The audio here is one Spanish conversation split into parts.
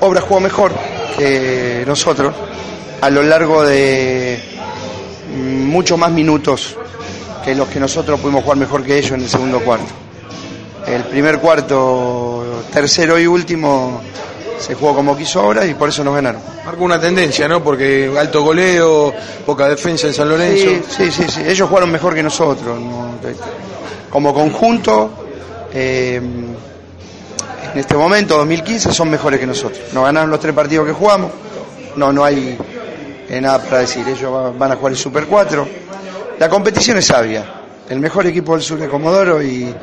Obra jugó mejor que nosotros a lo largo de muchos más minutos que los que nosotros pudimos jugar mejor que ellos en el segundo cuarto. El primer cuarto, tercero y último se jugó como quiso ahora y por eso nos ganaron. Marca una tendencia, ¿no? Porque alto goleo, poca defensa en San Lorenzo. Sí, sí, sí, sí. ellos jugaron mejor que nosotros. ¿no? Como conjunto, eh, en este momento, 2015, son mejores que nosotros. Nos ganaron los tres partidos que jugamos. No, no hay eh, nada para decir. Ellos van a jugar el Super 4. La competición es sabia. El mejor equipo del sur es Comodoro y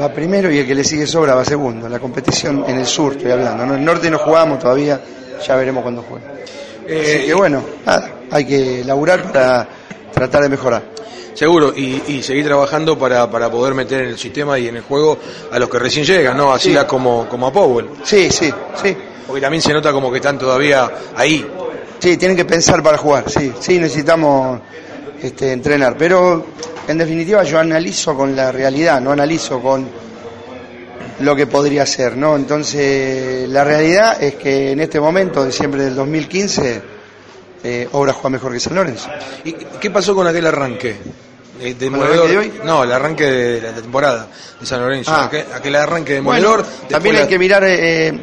va primero y el que le sigue sobra va segundo. La competición en el sur estoy hablando. En el norte no jugamos todavía, ya veremos cuando juegue. Eh, Así que bueno, nada, hay que laburar para tratar de mejorar. Seguro, y, seguir trabajando para, para, poder meter en el sistema y en el juego a los que recién llegan, ¿no? Así como, como a Powell. Sí, sí, sí. Porque también se nota como que están todavía ahí. Sí, tienen que pensar para jugar, sí, sí, necesitamos este, entrenar. Pero en definitiva yo analizo con la realidad, no analizo con lo que podría ser, ¿no? Entonces la realidad es que en este momento, de diciembre del 2015, eh, Obra juega mejor que San Lorenzo. ¿Y qué pasó con aquel arranque? Eh, de hoy? No, el arranque de la temporada de San Lorenzo. Ah. Aquel, arranque de Demoledor. también hay que mirar, eh,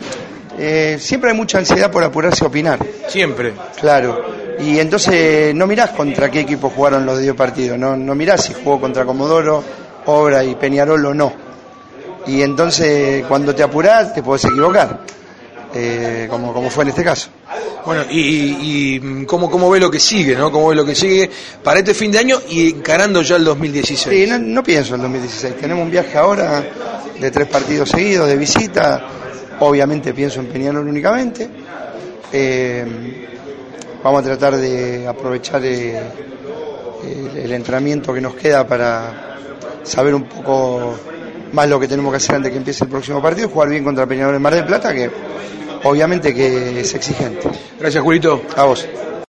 eh, siempre hay mucha ansiedad por apurarse a opinar. Siempre. Claro. Y entonces no mirás contra qué equipo jugaron los dos partidos, no, no mirás si jugó contra Comodoro, Obra y Peñarol o no. Y entonces cuando te apurás te puedes equivocar, como, como fue en este caso. Bueno, y, y ¿cómo, ¿cómo, ve lo que sigue, no? ¿Cómo ve lo que sigue para este fin de año y encarando ya el 2016? Sí, no, pienso en el 2016. Tenemos un viaje ahora de tres partidos seguidos, de visita. Obviamente pienso en Peñarol únicamente. Eh, vamos a tratar de aprovechar eh, el, entrenamiento que nos queda para saber un poco más lo que tenemos que hacer antes que empiece el próximo partido, jugar bien contra Peñarol en Mar del Plata, que obviamente que es exigente. Gracias, Julito. A vos.